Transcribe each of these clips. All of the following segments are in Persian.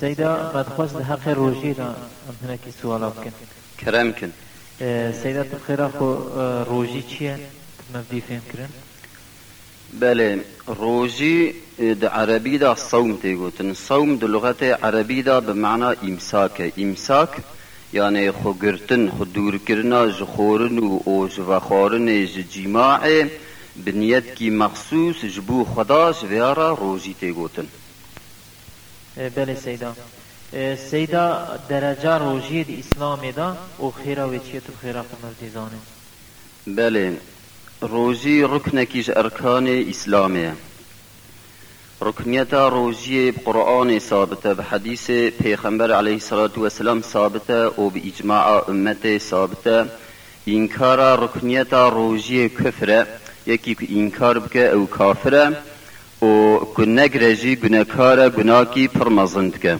سيدا بعد خواست حق روجي دا بكن کرم کن. اه، سيدا تبخيرا خو روجي چيه مبدي فهم كرن بله روجي د عربي دا صوم تيگوتن صوم د لغت عربي دا بمعنى امساك امساك يعني خو گرتن خو دور کرنا جخورن و او جوخارن ججیماع بنیت کی مخصوص جبو خدا جویارا روجی تيگوتن اه، بله سيدا اه، سيدا درجة روجي دي اسلام دا و خيرا وچيه تبخيرا خو مبدي زانه. بله. روزی رکنکیش ارکان روزی قرآن ثابته به حدیث پیغمبر علیه الصلاة والسلام ثابته و امت ثابته. انکار رکنیت روزی کفره. یکی که انکار بکه او کافره. و که نگرجی گناکار گناکی پرمزند که.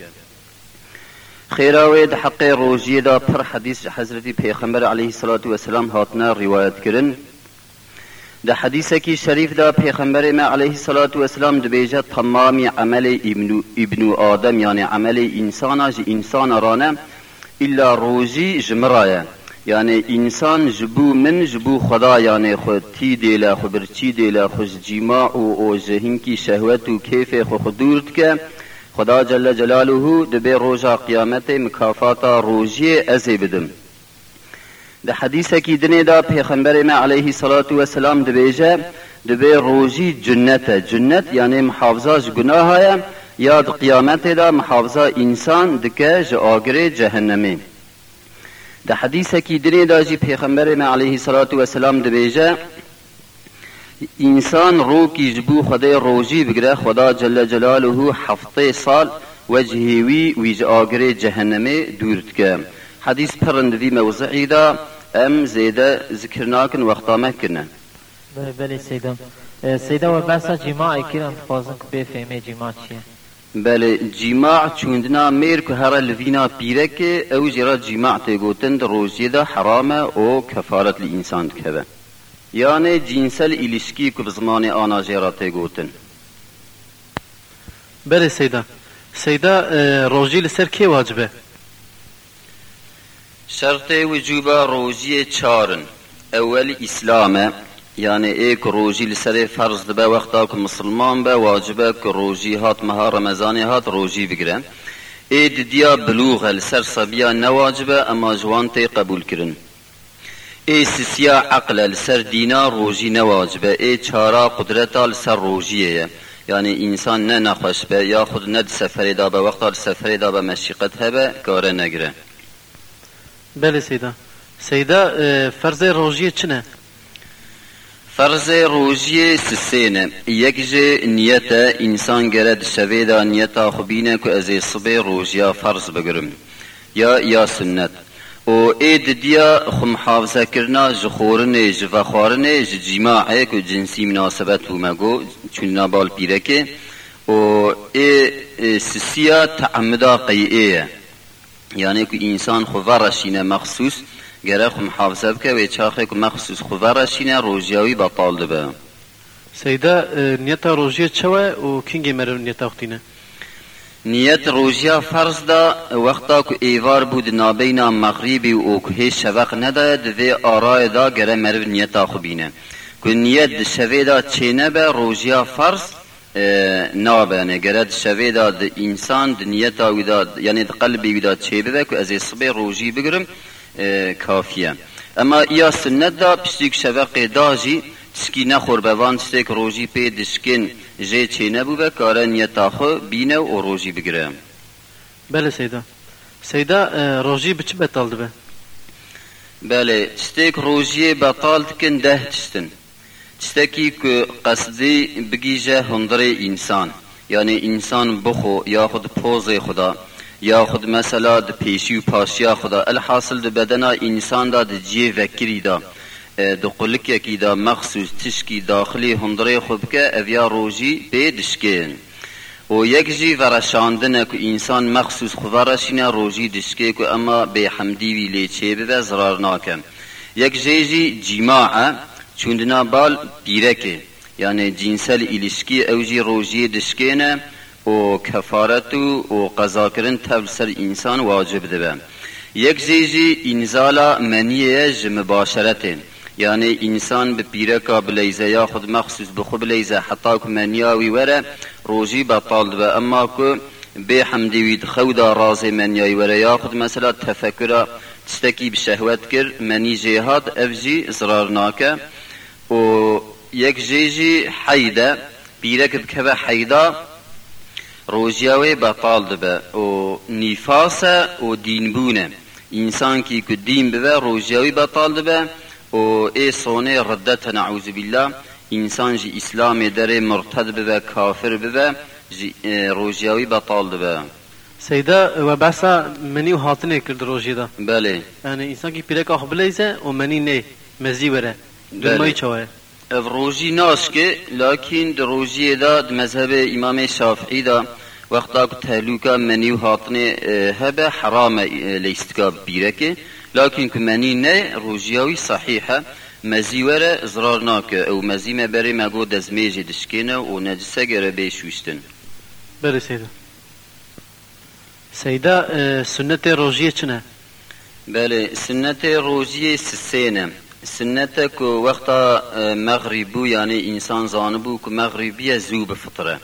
خیراوی د حق روزی دا پر حدیث حضرت پیغمبر علیه الصلاة والسلام هاتنا روایت کرن. د حدیث کی شریف دا پیغمبر ما علیه الصلاة والسلام د بیجه تمامی عمل ابن, ابن آدم یعنی عمل انسان ج انسان رانه الا روزی جمرایه. یعنی انسان جبو من جبو خدا یعنی خود تی دیله خو برچی دیله خو جیما و او جهین کی شهوت و کیف خو خدورت که خدا جل جلاله د به روزا قیامت مکافات روزی ازی بدم. د حدیث کی دنه دا پیغمبر ما علیه الصلاة والسلام د بیجه د به روزی جنت. جنت یعنی محافظه گناه یا قیامت دا محافظه انسان دکه ج آگره جهنمی. د حدیث کی دنه دا جی پیغمبر ما علیه الصلاة والسلام د بیجه انسان رو کی جبو خدای روزی بگره خدا جل جلاله هفته سال وجهوی ویج آگره جهنمی دورت که حدیث پرند وی موضعی دا ام زیده ذکر ناکن وقتا مکنه بله بله اه، سيدا و بحثا جماع كيران تخوازن که بفهمه جماع چيه بله جیماع چوندنا میر که هر لوینا پیره که او جرا جیماع تگوتن در روزی دا حرامه او کفارت لی انسان کبه یعنی جنسل ilişki که بزمان آنا جرا تگوتن بله سیدا. سیدا اه، روژی لسر کی واجبه؟ شرط وجوب روزی چارن اول اسلامه. یعنی ایک روزی لسر فرض دبه وقتا که مسلمان به واجبه که روزی هات مها رمضانی هات روزی بگیرن. اید دیا بلوغ لسر صبیا نواجبه اما جوانتی قبول کرن. ای سسیا عقل لسر دینا روزی نواجبه. ای چارا قدرتا لسر روزیه. یعنی انسان نه نخوش به یا خود نه سفری دا به وقتا سفری دا به مشیقت هبه کاره نگره بله سیدا. سیدا فرض روژی چنه؟ فرض روزی سسینه. یک جه نیت انسان گرد شوه دا نیتا خوبینه که از صبح روزیا فرض بگرم. یا یا سنت. و اید دیا خو محافظه کرنا جخورن جوخارن جیماعه که جنسی مناسبت و مگو چون نابال پیره که. و ای ای سسیا تعمدا قیعه. یعنی که انسان خو ورشینه مخصوص گره خو محافظه بکه و چاخه که مخصوص خو ورشینه روزیاوی بطال دبه. سیدا اه، نیتا روژی چوه و کنگی وقتینه نیت روزیا فرض دا وقتا که ایوار بود نابینا مغربی و او که هیچ شوق نداید دوی آرای دا گره مرو نیتا خوبینه که نیت د شوه دا چینه به روزیا فرض اه، نابه نه گره د شوه دا د انسان د نیتا وی دا یعنی قلبی وی دا چه به که از صبح روزی بگرم. کافیه اما یا سنت دا پشتیک شوق داجی تسکی نخور بوان تسک روزی پی دشکن جه چه نبو به کاره نیتا خو بینه و روزی بگره بله سیدا سیدا روژی بچ بتال دبه بله تستيك روجيه بطال تكن ده تستن تستكي که قصدي بگیجه هندري انسان يعني انسان بخو ياخد پوز خدا ياخد مثلا د پیشی و پاشیا خدا الحاصل د بدنا انسان دا د جی وکری دا. د قلک یکی دا مخصوص تشکی داخلی هندري خوب که اویا روجی بدشکن و یک جی ورشاندنه که انسان مخصوص خورشینه روژی دشکه که اما به حمدی وی لیچه به ضرار ناکم یک جی جی جماعه چوندنا بال بیرکه یعنی جنسل ilişki اوجی روژی دشکه نه و کفارت و قضا کردن انسان واجب دبه یک زیجی انزالا منیه ج مباشرته. یعنی انسان به پیرکا بلیزه یا خود مخصوص به خود بلیزه. حتی که منیاوی وره روژی بطال دبه اما که به حمدی وید خودا راز منیای وره یا خود مثلا تفکر تستکی بشهوت کر منی جهاد افجی زرار ناکه. و یک جیجی حیده پیرک بکوه حیده روژیاوی بطال دبه و نیفاسه و دینبونه انسان کی که دین ببه روژیاوی بطال دبه و ای صونه ردت نعوذ بالله انسان جی اسلام داره مرتد ببه کافر ببه جی روژیاوی بطال دبه سیدا و بسا منی و هاتنه کرد روژی دا بله یعنی انسان کی پیرک آخ بلیزه و منی نه مزی وره درمایی اف روژی ناشکه لكن در روژی دا مذهب امام شافعی دا وقتا که تهلوکا منی و هاتنه هبه حرام لیستکا بیرکه لكن که منی نه روژیاوی صحیحه مزی وره زرار ناکه او مزی مبره مگو دزمیجی دشکینه و نجسه گره بیشوشتن بله سیدا سیدا سنت روژی چنه بله سنت روزی سسینه سنت که وقتا مغربو یعنی انسان زانبو که مغربی زو بفطره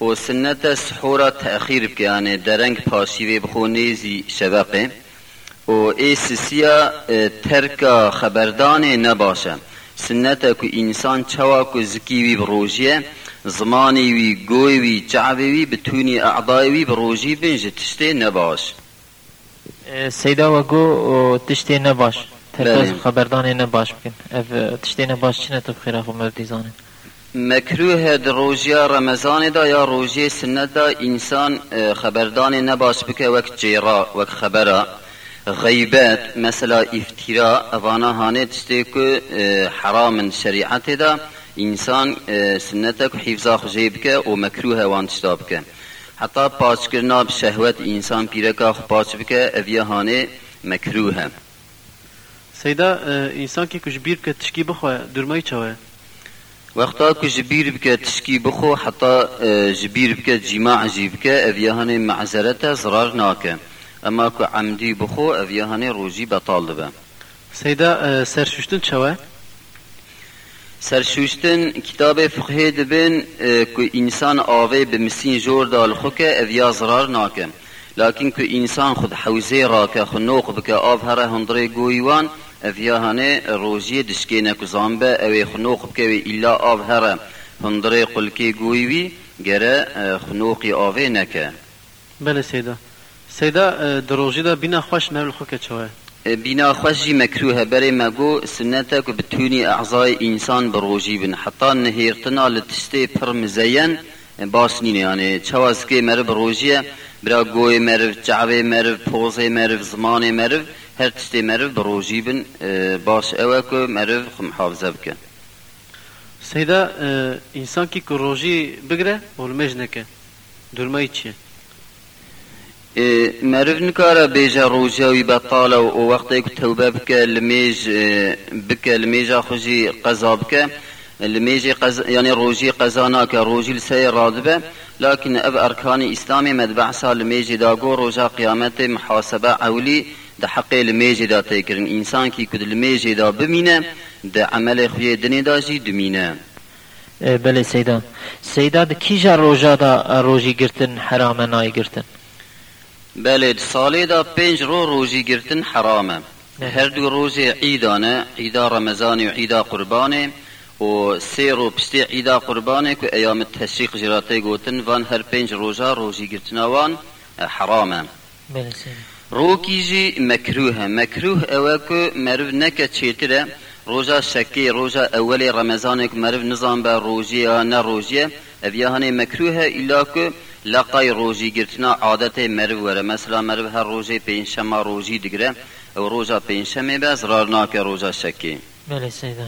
و سنت سحورا تأخیر بک یعنی درنگ پاشیوه بخو نیزی شبقه و ای سسیا ترک خبردان نباشه. سنت که انسان چوا که زکیوی بروجیه زمانی وی گوی وی جعبی وی بتونی اعضای وی بروجی بنج تشتی نباش. سیدا و گو تشتی نباش. بله. خبردان نباش بکن. اف تشتی نباش چنه تو بخیره خو مردیزانه مکروه در رمضان دا یا روژی سنت دا انسان خبردان نباش بکه وقت جیرا وقت خبره. غیبت مثلا افترا اوانا هانه تشتی که حرام شریعت دا. انسان اه، سنت که حفظا خجی بکه و مکروه وان تشتا بکه حتی پاچ کرنا بشهوت انسان پیرکا خو پاچ بکه اویه هانه مکروه سیدا انسان کی کش بیر که تشکی بخواه درمایی چوه وقتا که جبیر بکه تشکی بخو حتی جبیر بکه جماع جی بکه اویهانه معذرت زرار ناکه اما که عمدی بخو اویهانه روجی بطال دبه سیدا سرشوشتن چوه سرشوشتن کتاب فقه دبن که انسان آوه به مسین جور دال خو که اویا زرار ناکه لكن که انسان خود حوزه را که خنوق بکه آف هره هندره گویوان اویهانه روجی دشکینه که زانبه اوی خنوق بکه وی الا آف هره هندره قلکی گویوی گره خنوقی آوه نکه بله سیدا سیدا روژی دا بینا خوش نرل خو که چوه بنا خوشی مکروه بری مگو سنتا که بتونی اعضای انسان بروجی بن حتی نهیرتنا لتشتی پر مزین باس نینه یعنی چواز که مرو بروجیه برا گوی مرو جعبه مرو پوزه مرو زمان مرو هر تستی مرف بروجی بن باش اوکو مرف محافظه بکن سیدا انسان کی روجی بگره ولمج نکه دلمایی چیه مرف نکاره بيجا روجي بطاله و وقتی که توبه بکه لمیج بکه لمیجا خوشی قضا بکه الميجي قز... يعني روجي قزاناك روجي لسير راضبة لكن أب أركان إسلامي مدبع سال الميجي داغو روجا قيامته محاسبة أولي ده حق لمیجی دا تیکرن انسان کی کد لمیجی دا بمینه ده عمل خوی دنی دا جی دمینه اه، بله سیدا سیدا د کیجا روژا دا روژی گرتن حرامه نای گرتن بله سالی دا پنج رو روزی گرتن حرامه هر دو روز عیدانه عیدا رمضان و عیدا قربانه و سه رو پشتی عیدا قربانه که ایام تشریق جراته گوتن وان هر پنج روزا روزی گرتن وان حرامه بله سیدا رو کیجی مکروه مکروه اوه که مرو نکه چیتره روزا شکی روزا اول رمضان که مرو نظام به روزی یا نه روزی اویهانه مکروه الا که لقای روزی گرتنا عادت مرو وره مثلا مرو هر روزی پینشما روزی دگره او روزا پینشمه به زرار ناکه روزا شکی بله سیدا.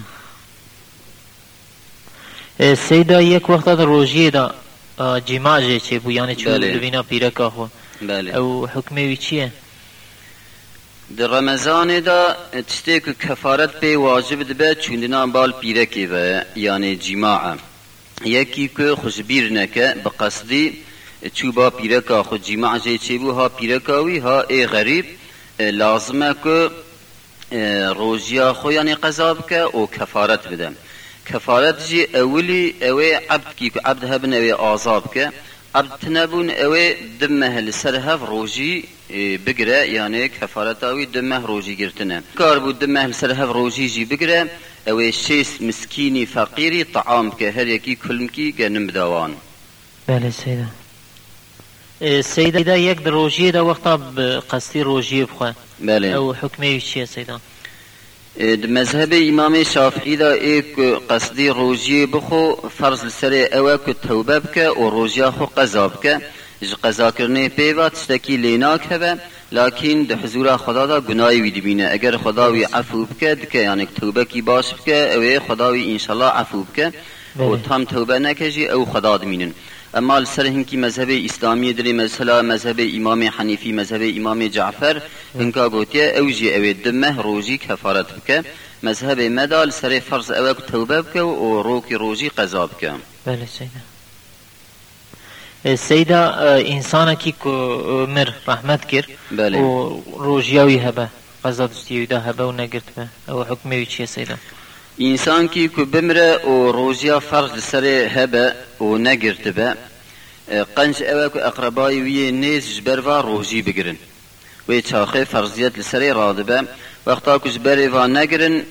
سیدا یک وقت دا روژی دا اه، جماع جه چه بو یعنی چو بله. لبینا پیرکا خو بله. او حکمه وی چیه در رمضان دا تشتی که کفارت به واجب دبه چوندنا بال پیرکی و یعنی جماع یکی که خوشبیر نکه بقصدی چوبا پیرکا خود جیمع جه چه بو ها پیرکاوی ها ای غریب لازمه که روژیا خو یعنی قضا بکه و کفارت بده کفارت جی اولی اوی عبد کی که عبد هبن اوی آزاب که عبد تنبون اوی دمه لسر هف روژی بگره یعنی کفارت اوی ده مه روزی گرتنه کار بود ده مه سر هف روزی جی بگره اوی شیس مسکینی فقیری طعام که هر یکی کلمکی گنم دوان بله سیده سيدة يك روجي دا وقتا بقصدي روجي بخوا بله أو حكمي شي سيدة مذهب امام شافعی دا ايك قصدي روجي بخو فرض السري اوك توبه بکه و روزی خو قزا بك ج قضا کرنه پیوا تشتکی لیناک هبه لكن ده حضور خدا دا گناهی وی دبینه اگر خدا وی عفو بکه دکه یعنی توبه کی باش بکه اوه خدا وی انشالله عفو بکه و تام توبه نکجی او خدا دمینن اما سر هنکی مذهب اسلامی دری مثلا مذهب امام حنیفی مذهب امام جعفر هنکا گوتیه او جی او دمه روزی کفارت بکه مذهب مدال سر فرض او توبه بکه و روکی روزی قضا بکه بله سیدا سیدا انسان کی کو مر رحمت کر بله. و روجیاوی هبه قضا دستیوی ده هبه و نگرت به او حکمه چیه سیدا انسان کی کو بمره و روزیا فرض سر هبه و نگرت به قنج او کو اقربای وی نیز جبروا روزی بگرن و چاخه فرضیت لسر رادبه وقتا کو جبر و نگرن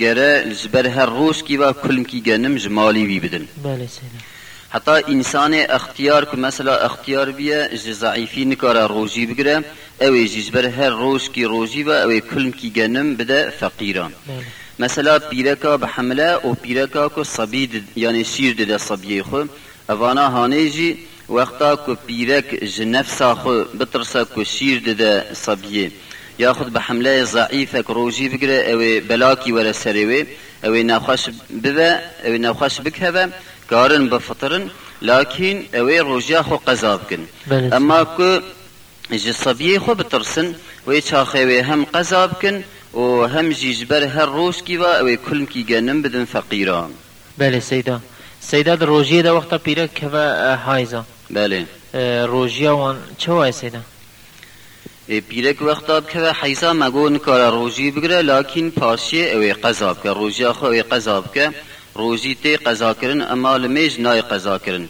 گره جبر هر روز کی و کلم کی گنم جمالی وی بدن بله سیدا حتی انسان اختیار که مثلا اختیار بیه ضعیفی نکاره روزی بگیره اوی جبر هر روز کی روزی و اوی کلم کی گنم بده فقیران مثلا پیرکا به حمله و پیرکا کو صبید یعنی شیر ده صبیه خو اوانا هانه جی وقتا کو پیرک جنفسا خو بترسا کو شیر ده صبیه یا خود به حمله ضعیفک روزی بگیره اوی بلاکی ولا سروی اوی نخوش ببه اوی نخوش کارن بفطرن لكن اوی روجا خو بله. اما کو جصبیه خو بترسن وی چاخوی هم قضا بکن و هم جیجبر هر کی و اوی کلم کی گنم بدن فقیران بله سیدا. سیدا در روجیه ده وقتا پیره که هایزا. بله. روجیا وان چه وای سیدا؟ پیرک وقتا که حیزا مگون کار روزی بگره لكن پاشی اوی قضا بکه روزی خو اوی قضا بکه روزی تی قضا کرن اما لمیج نای قضا کرن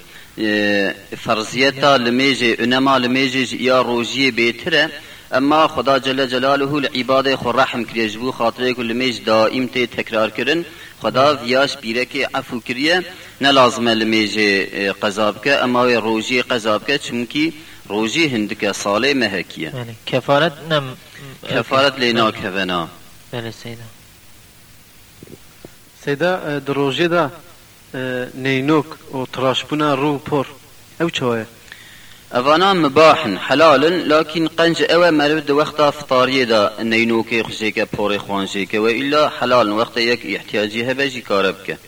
فرضیتا لمیج انما لمیج یا روزی بیتره. اما خدا جل جلاله العباد خو رحم کریه جبو خاطره کل لمیج دائم تی تکرار کرن. خدا ویاش بیرک عفو کریه. نلازمه لمیج قضا بکه اما روزی قضا بکه چونکی روزی هندکه ساله مهکیه. بله کفارت نم کفارت لینا کفنا. بله سیدا سیدا دروژه دا نینوک و تراشبونا رو پر. او چوه اوانا مباح حلال لكن قنج او مرد وقت فطاری دا نینوکی خوشی که پوری خوانشی که و الا حلال وقت یک احتیاجی هبجی کارب که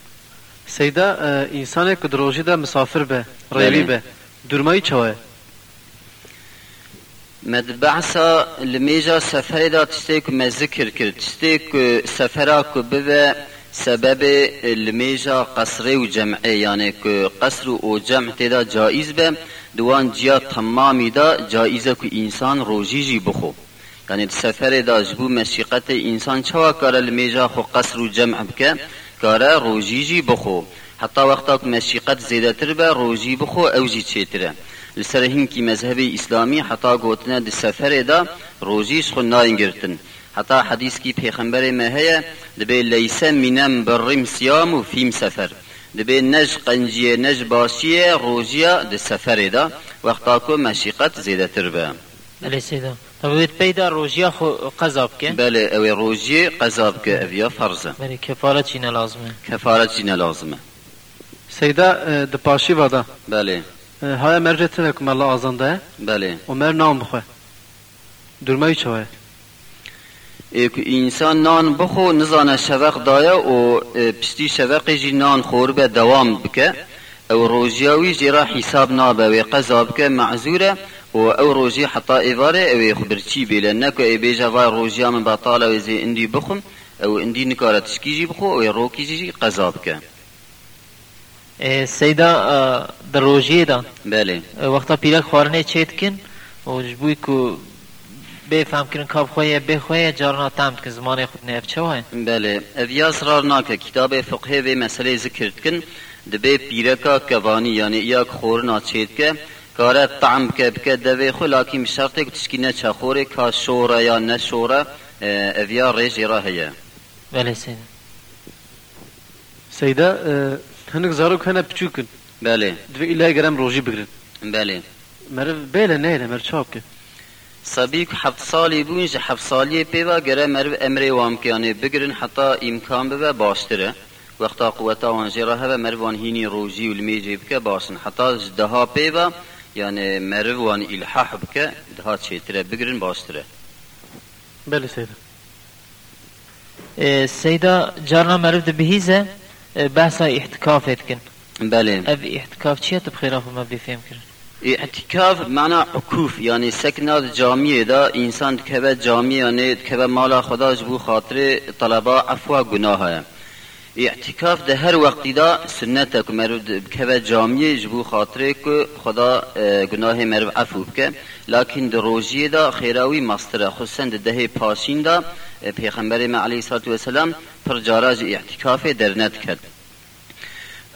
سیدا انسان که دروژه دا مسافر به ریلی به. درمایی چوه مدبعسا لمیجا سفر دا تشتیک مذکر کرد. تشتیک سفرا که ببه سبب لميجا قصر وجمع يعني قصر وجمع تدا جائز به. دوان جیا تمامی دا جائزه که انسان روزی جی بخو یعنی سفر دا جبو مشیقت انسان چوا کار لمیجا خو قصر و جمع بکه؟ کار روزی جی بخو حتی وقتا که مشیقت زیده تر به روزی بخو او جی چیتره. لسر هنکی مذهب اسلامی حتی گوتنه دی سفر دا روزیش خو ناینگرتن حتی حدیث کی پیغمبر مهیه دبی لیسه منم برم سیام و فیم سفر. دبی نج قنجیه نج باشیه روزیه د سفر دا. وقتا کو مشیقت زیده تر به. بله سیدا طب پیدا روجیا خو قضا بکه بله او روزیه قضاب که اویا فرضه بله کفارت چینه لازمه؟ کفارت چینه لازمه؟ سیدا د پاشی وادا بله. های مرجت نکم الله آزانده؟ بله. و مر نام بخواه. درمایی چوه ایک انسان نان بخو نزانه شوق دایه و پشتی شوق جی نان خور به دوام بکه او روزیاوی جرا حساب نابه و قضا بکه معذوره و او روزی حتی ایواره او خبرچی بیله نکو ای بیجا وای روزیا من بطاله و زی اندی بخم او اندی نکاره تشکی جی بخو او روکی جی قضا بکه سیدا در روژه دا بله وقتا پیلک خوارنه چیت کن و جبوی که بفهم کرن کاب خواه بخواه جارنا تمت کن زمان خود نیف چه وای؟ بله اویا سرار ناکه کتاب فقه و مسئله ذکر کن دبه پیرکا کوانی یعنی یک خورنا چید که کاره طعم که بکه دوی خو لاکیم شرطه که تشکینه چه خوره که شوره یا نشوره اویا ریجی را هیه. بله سیدا سیدا اه، هنک زاروک هنه بله. دوی ایلای گرم روژی بگرن. بله. مرف بیله نه مر چاپ که. صبی که هفت سالی بوین جه هفت سالی پیوا گره مرو امری وام که یعنی بگرن حتی امکان ببه باشتره. وقتا قوتا وانجی را هبه مرو وان هینی روجی و المیجی بکه باشن. حتی دها پیوا یعنی مرو وان الحاح بکه دها چیتره بگرن باشتره. بله سیدا. سیدا جارنا مرف ده بهیزه بحثا احتکاف کن. بله. اف احتکاف چیه تو بخیره خود ما بفهم کرن؟ اعتکاف معنی عکوف یعنی سکنات جامعه دا انسان که جامعه یعنی که مالا خدا جبو خاطر طلبا عفو گناه ہے اعتکاف ده هر وقتی دا سنت که مرد که جامعه جبو خاطر که خدا اه، گناه مرد عفو بکه. لکن در روژیه دا خیراوی مستره خصوصا ده ده پاسین دا پیغمبر علیه والسلام پر جاراج اعتکاف در ند کرد.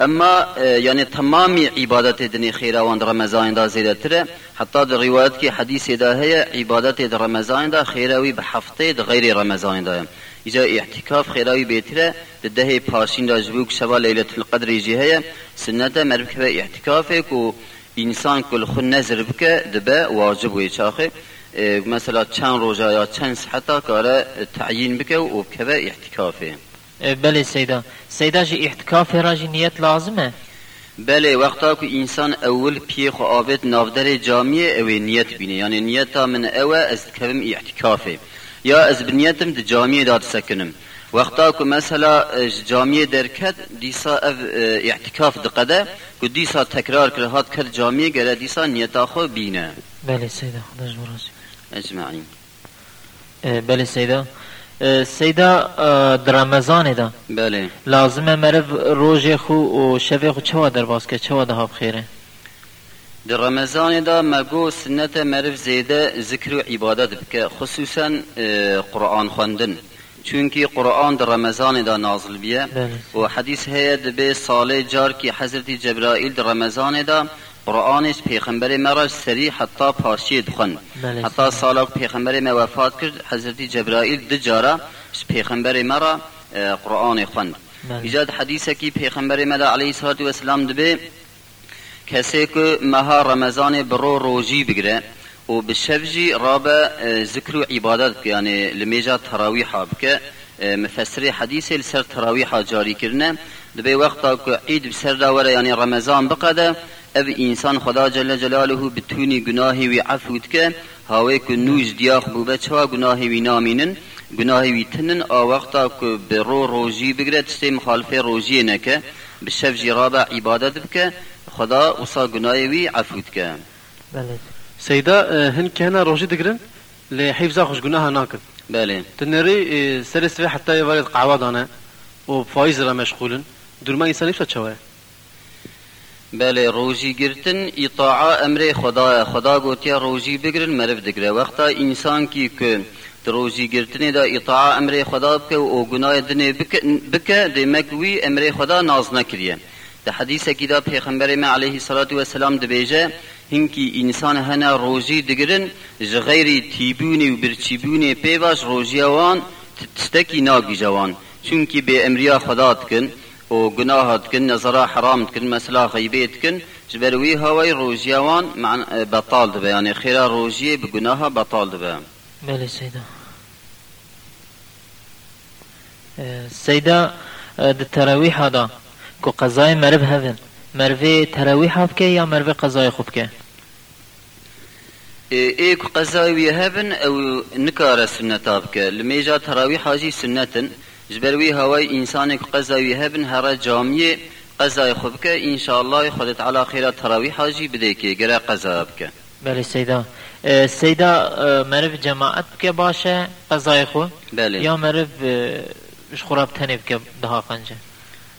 اما یعنی تمامی عبادت دنی خیراوان رمضان دا زیده تره حتی در روایت که حدیث دا هی عبادت در رمضان دا خیراوی به هفته در غیر رمضان دا ایجا اعتکاف خیراوی بیتره در ده پاشین دا جبوک شبا لیلت القدر ایجی هی سنت مربک به اعتکاف کو انسان کل خود نظر بکه دبه واجب وی چاخه مثلا چند روزا یا چند ساعتا کاره تعیین بکه و بکه به اعتکافه بله سیدا سیدا جی احتکاف را جی نیت لازمه بله وقتا که انسان اول پیخ و آبد نافدر جامعه اوی نیت بینه یعنی نیتا من اوه از کبم اعتکافه یا از بنیتم ده جامعه داد سکنم وقتا که مثلا جامعه درکت دیسا او اه، اعتکاف دقده که دیسا تکرار کرد هات کرد جامعه گره دیسا نیتا خو بینه بله سیدا خداش برازی اجمعین بله سیدا سیدا در رمضان دا بله لازمه مرف روژ خو و شب خو چوا در باز که چوا ده بخیره در رمضان دا مگو سنت مرف زیده ذکر و عبادت بکه خصوصا قرآن خواندن چونکی قرآن در رمضان دا نازل بیه و حدیث هەیە دەبێ ساڵێ جار کی حەزرتی جەبرائیل در رمضانێدا قرآنش پێخەمبەرێ مەڕە سەری حتا پارچێ دخن حتا ساڵا پێخەمبەرێ مە وەفات کرد دو جارە پێخەمبەرێ مەڕە قرآنێ خوند بله ایجاد حدیثکی پیغمبر مدا علیه الصلاة والسلام دبه کسی که مها رمضان برو روجی بگره و به شبجی رابع اه، ذکر و عبادت یعنی لمیجا تراویح بکه مفسر حدیث لسر تراویح جاری کرنه دبه وقتا که عید بسر داوره یعنی رمضان بقده أو إنسان خدا جل جلاله بتونی گناهی وی عفوت که هاوی که نوش دیاخ بوبه چوا گناهی وی نامینن گناهی وی تنن آ وقتا که به رو روژی بگره تشتی مخالفه روژی نکه به شب جرابه عبادت بکه خدا وصا گناهی وی عفوت که بله. سیدا آه، هن که هنه روژی دگرن لحفظ خوش گناه ناکن. بله. تنری آه، سر حتی یوارد قعوا دانه و فایز را مشغولن. درما انسانی شد چوه؟ بله روژی گرتن اطاعه امر خدا خدا گوتیا روژی بگرن مرف دگره. وقتا انسان کی که در روژی گرتن دا اطاعه امر خدا بکه و گناه دنه بکه, دیمک وی امر خدا ناز نکریه. ده حدیث کی دا پیغمبر ما علیه الصلاة والسلام دبیجه هنکی انسان هنه روژی دگرن غیر تیبونی و برچیبونی پیواش روژی وان تستکی ناگی جوان چونکی به امریا خدا دکن وجناهتكن نظرا حرامتكن مثلا غيبتكن جبروي هواي روجيوان معن بطال دبا يعني خير روجي بجناها بطال دبا. بله آه، سیدا سیدا آه، د التراويح هذا. كو قضاي مرب هذن مرفي تراويح بكي يا مرفي قضاي خبكي ايك إيه، قضاي هبن أو نكار السنة که لميجا تراويح هاجي سنتن جبروی هوای انسان که قضاوی هبن هر جامعه قضای خوب که انشاءالله خود تعالی خیرا تراوی حاجی بده که گره قضا بکه. بله سیدا. سیدا مرو جماعت بکه باشه قضای خو؟ بله. یا مرو اه، اش خوراب تنه بکه دها قنجه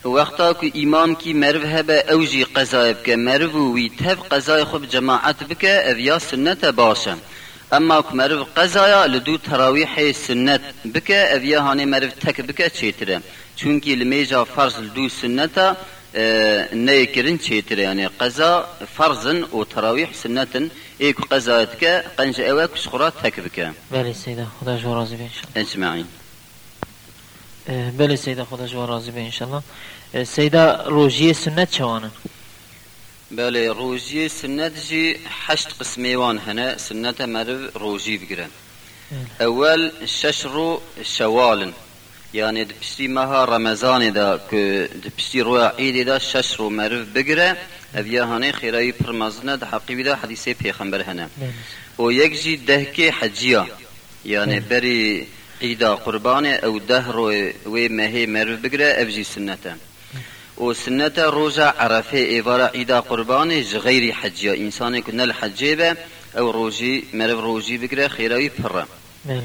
وقتا که امام کی مرو هبه اوجی قضای بکه مرو وی تب قضای خوب جماعت بکه اویا سنت باشه. اما که مرو قضایا لدو تراویح سنت. بکه اویا هانه مرو تک بکه چیتره. چونکی لمیجا فرض لدو سنتا نه کرن چیتره. یعنی قضا فرضن و تراویح سنتن. ایک قضایت که قنج اوک شخورا تک بکه. بله سیدا خدا جو راضی به انشالله اجمعین بله سیدا خدا جو راضی به انشالله اه، سیدا روژی سنت چوانن بله روزی سنت جی حشت قسمیوان هنه سنت مرو روزی بگیرن. اول شش رو شوالن. يعني دبشتي مها رمضان دا که دبشتي رو عيد دا شش رو مرف بقرة هذيا هاني خيراي برمزنا دا حقيبي دا حديثي بيخنبر هنا و يكجي دهكي حجية يعني بري عيدا قرباني أو دهر وي مهي مرف بقرة افجي سنته. و سنته روزا عرفه ایوارا عيدا قربان غیر حجیه انسان که نل حجیه به او روزی مرو روزی بگیره خیرایی پره بله.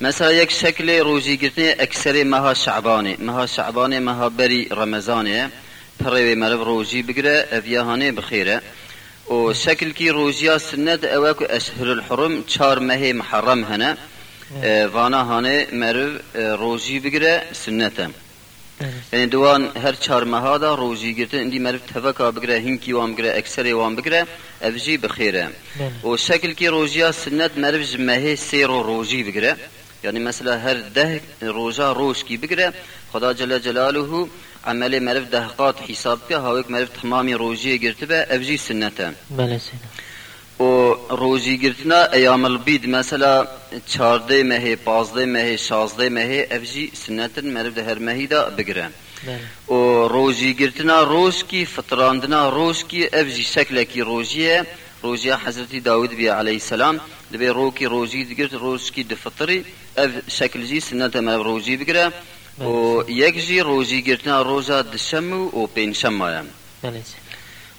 مثلا یک شکل روزی گرتن اکثر ماه شعبانه. ماه شعبانه ماه بری رمضانه. پره مرو روزی بگیره اویاهانه بخیره. و شکل کی روزیا سنت که اشهر الحرم چار ماه محرم هنه. اه، وانا هانه مرو روزی بگیره سنته. بله یعنی دوان هر چهار ماه دا روزی گرتن اندی مرو تفکا بگیره هنکی وان بگیره اکثر وان بگیره افجی بخیره. بله. و شکل کی روزیا سنت مرو جمعه سیر و روزی بگیره یعنی مثلا هر ده روزا روز کی بگیره خدا جل جلاله عمل مرو دهقات حساب که هاوک مرو تمامی روزی گرته به افجی سنته. بله سیدا و روزی گرتنا ایام البید مثلا چارده مهی پازده مهی شازده مهی افجی سنتن مرو ده هر مهی دا بگیره بله و روزی گرتنا روز کی فطراندنا روز کی افجی شکل کی روزیه روزی حضرت داود بی علیه السلام دبی رو کی روزی دیگرت روز کی دفطری اف شکل جی سنت مرو روزی بگیره و یک جی روزی گرتنا روزا دشم و پنجشنبه بله سیدا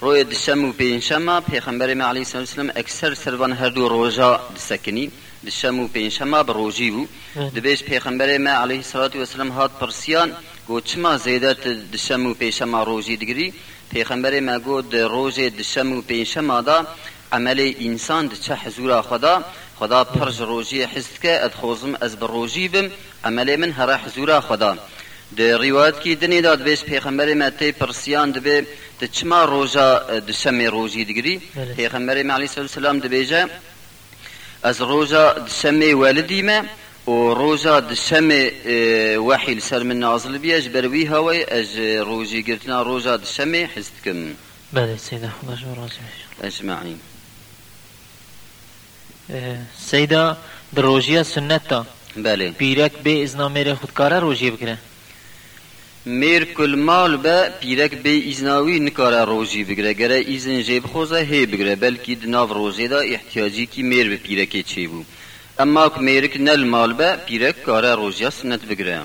روی دشم و پنجشنبه پیغمبر ما علیه السلام اکثر سروان هر دو روزا دسکنی. دشم و پنجشنبه به روزی بو. دبیش پیغمبر ما علیه السلام هات پرسیان گو چما زیدت دشم و پنجشنبه روزی دگری؟ پیغمبر ما گو روز دشم و پنجشنبه دا عمل انسان د چه حضور خدا؟ خدا پرج روزی حزد که ادخوزم از بر روزی بم عمل من هر حضور خدا د روایت کی دنی داد بیش پیغمبر ما تی پرسیان دبی د چما روزا د روزی دگری بله. پیغمبر ما علیه السلام دبیجه از روزا د شم والدی ما و روزا د اه، وحی لسر من نازل بیش بروی هوای از روزی گرتنا روزا د شم حزد کم بله سیدا خدا جو راضی به اجمعین اه، سیدا در روژی سنت تا بله پیرک به ازنا میره خودکاره روژی بگیره میر کل مال به پیرک به ایزناوی نکاره روزی بگیره گره ایزن جیب خوزه هی بگیره بلکی دناو روزی دا احتیاجی کی میر به پیرکی چی بو. اما که میرک نل مال به پیرک کاره روزی سنت بگیره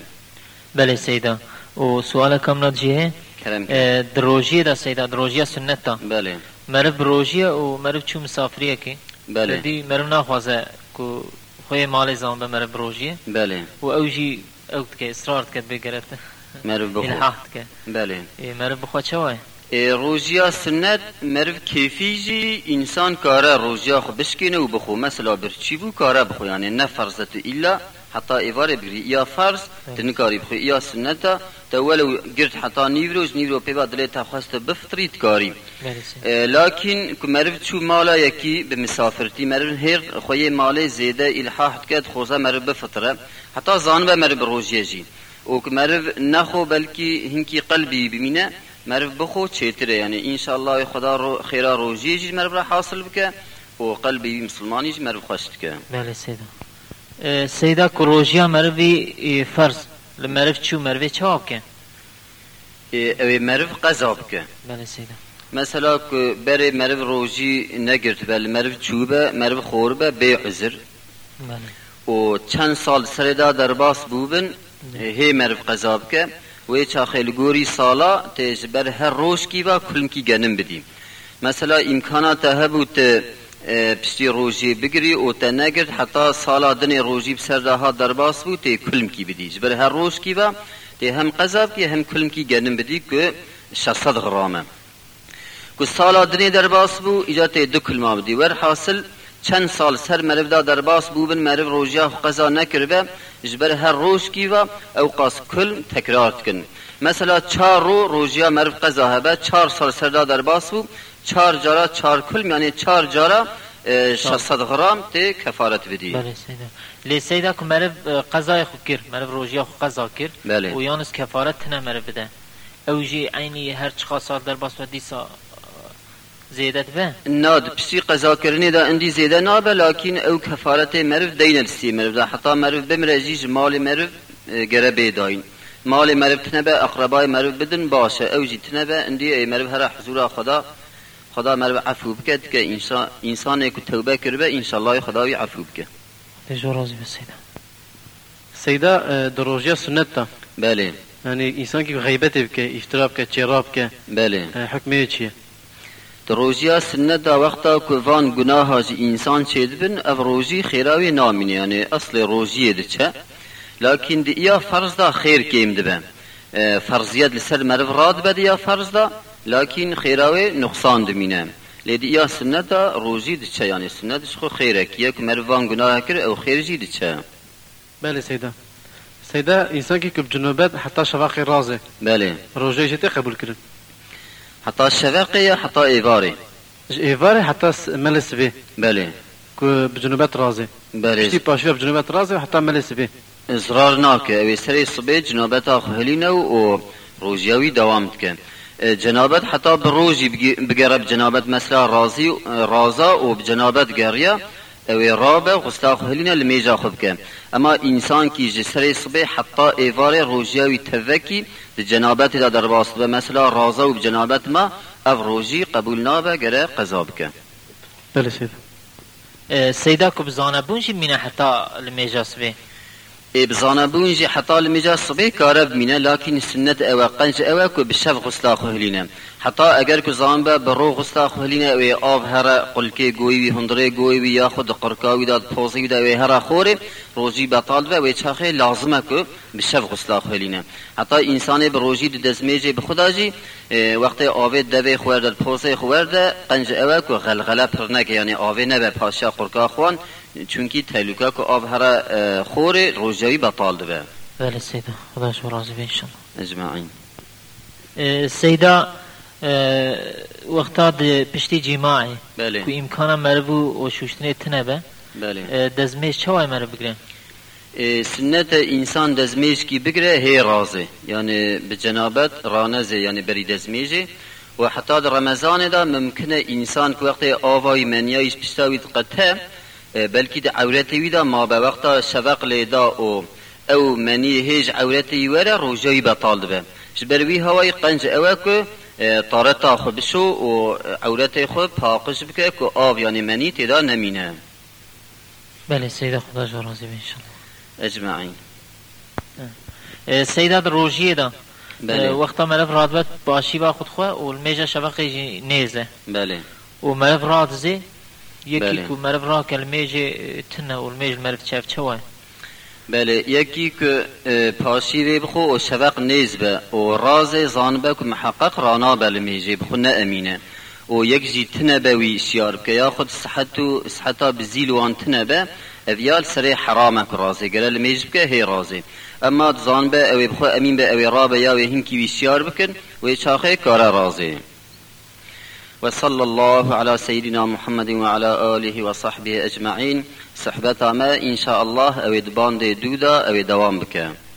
بله سیدا. و سوال کم را جیه در روژی دا سیدا در روژی سنت تا بله. مرف روژی و مرف چو مسافریه که بله. دی مرف نخوازه که خوی مال زان به مرف روژیه بله. و اوجی اوت که اصرار کد بگرفت. مرف بخو. الحاحتك بله. إي مرف بخو چوه روزیا سنت مرف کیفیجی انسان کاره روزیا خو بشکینه و بخو. مثلا برچی بو کاره بخو؟ یعنی نه فرزت الا حتى إيفار بغري إيا فرض تنكاري بخي إيا سنة تولو قرد حتى نيفروز نيفرو بيبا دليتا خواست بفطري تكاري آه لكن كمرف شو مالا يكي بمسافرتي مرف هير خوية مالي زيادة إلحاح تكاد خوزة مرف بفطرة حتى زانبه مرف روجيجي وك مرف نخو بلكي هنكي قلبي بمينة مرف بخو تشيتره يعني ان شاء الله خدا رو خيرا روز يجي مرف راح حاصل بك وقلبي مسلمان يجي مرف خشتك بله سیدا سیدا که روژی مرفی فرض لمرف چو مرفی چواب که اوي مرف قضا بك بله سیدا مثلا که بره مرف روزي نگرت بل مرف چوبه مرف خوربه بي عذر بله و چند سال سردا در باس بوبن هی مرف قذاب که و چا خیلی گوری سالا تیج بر هر روش کی و کلم کی گنم بدی مثلا امکانات هبوت پشتی روزی بگری و تا نگرد حتی سالا دن روزی بسر ها در باس بود تی کلم کی بدی بر هر روش کی و دی هم قذاب کی هم کلم کی گرنم بدی که 600 غرامه که سالا دنی در باس بو ایجات دو کلمه بدی ور حاصل چند سال سر مرو دا در باس بو بن مرو روجا قضا نکربه جبر هر روز کی و او قاس کلم تکرار کن. مثلا چهار رو روجیا مرو قضا هبه چهار سال سر دا در باس بو چهار جارا چهار کلم یعنی چهار جارا 600 غرام تی کفارت بدی. بله سیدا. لی سیدا که مرو قضای خو کر مرو روژیا خو قضا کر بله. و یانس کفارت تنه مرو بده او جی عینی هر چخا سال در باس و دیسا زيادة به؟ ناد بسي قضا کرنه دا اندی زیده نابا لكن أو كفارة مرف دين السي مرف دا. حتى مرف بمرزیج مال مرف آه، گره داين مال مرف تنبا اقربای مرف بدن باشا أو جي تنبا اندي اي مرف هرا حضور خدا. خدا مرف عفو بك دك انسان اکو توبه کربه الله خداوی عفو بکد لجو راضي بالسيدة السيدة دروجيا سنتا بالي يعني إنسان كي غيبته بك افتراب بك تشراب بك بالي آه، حكمه روزیا سنت دا وقتا که وان گناه از انسان چید بن او روزی خیراوی نامین یعنی اصل روزیه ده چه؟ لیکن دی یا فرض دا خیر کیم ده بم فرضیت لسر مرو راد بده یا فرض دا لیکن خیراوی نقصان ده مینه. لیدی یا سنت دا روزی ده چه؟ یعنی سنت خو خیره کیه که مروان گناه کر او خیر جی ده چه؟ بله سیده. سیده انسان که که بجنوبت حتی شفاقی رازه. بله. روزی جتی قبول کرد. حتى الشرقية حتى إيفاري. إيفاري حتى ملس بي بلي. بجنوبات رازي. بلي. شتي باشوية بجنوبات رازي وحتى ملس بي إزرار ناك أوي سري صبي جنوبات أخهلينا و روجيوي دوام كان آه، جنابت حتى بروجي بقرب جنابت مثلا رازي رازا وبجنابت قريه او رابع غستا خهلينا لميجا خب كان اما انسان كي جسري صبي حتى ايفار روجيوي تذكي جنابت دا درباس مثلا رازا وبجنابت ما اف روجي قبول نابا قرا قذاب كان بله سیدا سیدا که بزانه بونشی مینه حتی لمیجاس به بزانا بونجي حتى المجا صبي كارب مينا لكن سنة اوا قنج اوا كو بشف غسلا خهلينا حتى اگر كو زانبا برو غسلا خهلينا او آف هرا قلكي گوي وي هندري گوي وي ياخد قرقاوي داد پوزي دا وي هرا خوري روجي بطال و وي چاخي لازمه كو بشف غسلا خهلينا حتى انسان بروجي د دزميجي بخدا جي وقت آوه دبه پوزي خوار دا قنج اوا كو غلغله پرنك يعني آوه نبه پاشا قرقا خوان چونکی تلوکا که آب هر خور روجاوی بطال دبه بله سیدا. خدا شما راضی به انشالله اجمعین. سیدا وقتا پشتی جماعی بله. که امکان مربو و شوشتنه تنه به بله دزمیش چه وای مرو بگیرن سنت انسان دزمیش کی بگره هی رازه. یعنی به جنابت رانزه یعنی بری دزمیجه و حتی در رمضان دا ممکنه انسان که وقت آوای منیایش پشتاوید قطه بلکه ده عورتی دا ما به وقت شفق لیدا أو أو منی هیج عورتی وره روجای بطال دبه. جبروی هوای قنج که آه، طارتا خو بشو و عورتی خو پاقش بکه که آب یعنی منی تیدا نمینه بله سیدا خدا شما راضی به انشالله اجمعین سیدا در روژیه دا. بله. وقتا مرف رادبت باشی با خود خواه و المیجا شفقی جی نیزه. بله. و مرف راد یکی بله. که مرف را کلمیج تنه و چه وای بله یکی که آه، پاشی وی بخو و شفق نیز به و راز زانبه که محقق رانا بل میجی بخو نه امینه و یک جی تنه به وی شیار که یا خود صحتو صحتا بزیل وان تنه به اویال سری حرامه که رازه گره لمیج بکه هی رازه اما زانبه اوی بخو امین به اوی رابه یا وی هنکی وی شیار بکن وی چاخه کار رازه وصلى الله على سيدنا محمد وعلى آله وصحبه أجمعين. صحبة ما إن شاء الله أو دبان دودا أو دوام بك